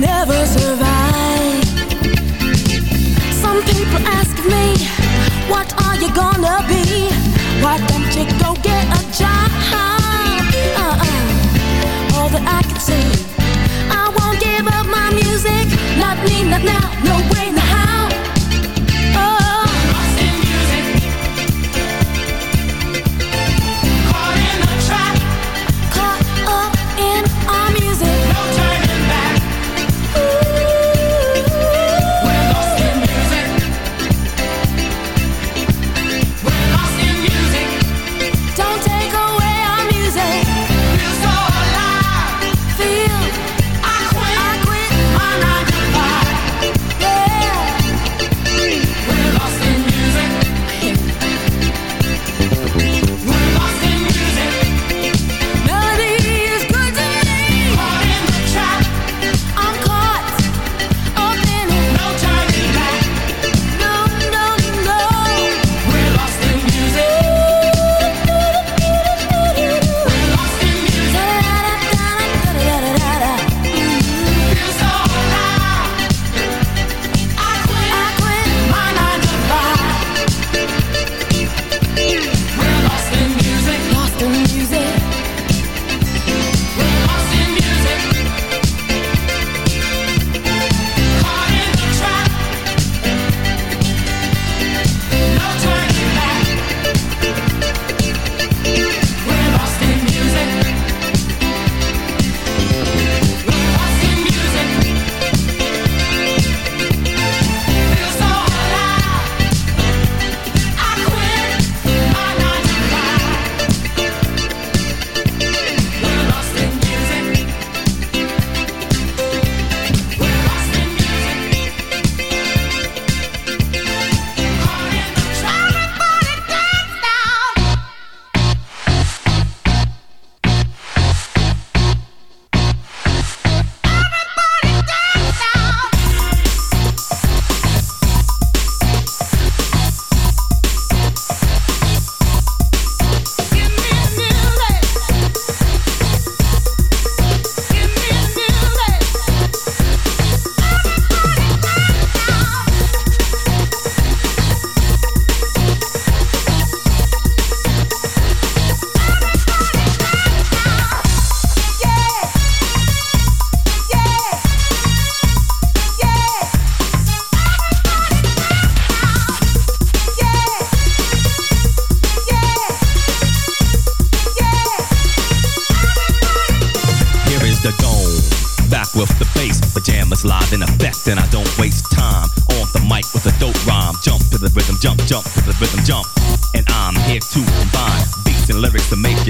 Never survive. Some people ask me, what are you gonna be? Why don't you go get a job? Uh-uh. All that I can say, I won't give up my music. Not me, not now, no way, no how.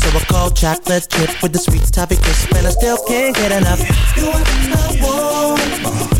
So I call chocolate chip with the sweet topping crisp, and I still can't get enough. You are the one.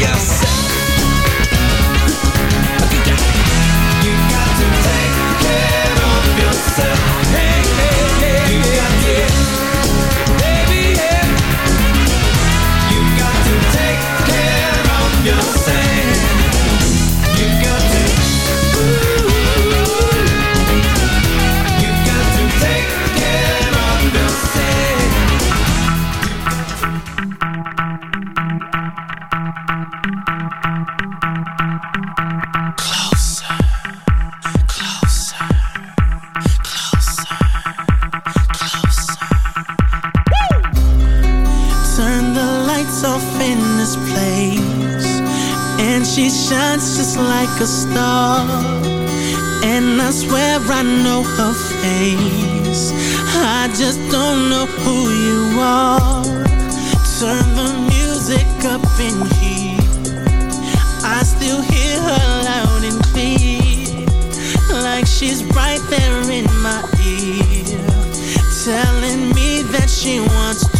yourself up in I still hear her loud and clear Like she's right there in my ear Telling me that she wants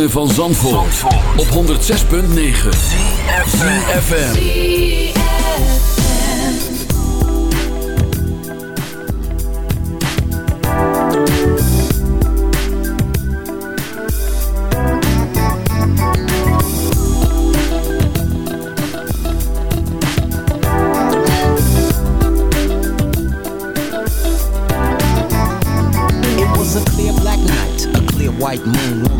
ritme van Zandvoort, op 106.9 ZFM. It was a clear black night, a clear white moon.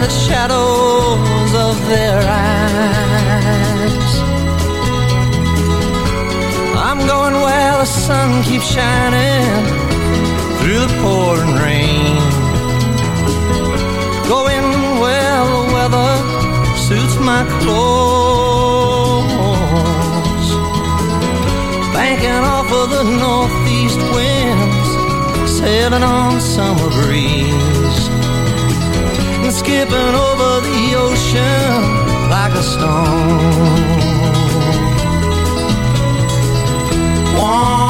The shadows of their eyes. I'm going where the sun keeps shining through the pouring rain. Going where the weather suits my clothes. Banking off of the northeast winds, sailing on summer breeze. Skipping over the ocean like a stone. I'm